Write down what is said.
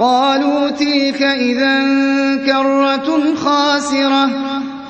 قَالُوا تِلْكَ إِذًا كَرَّةٌ خَاسِرَةٌ.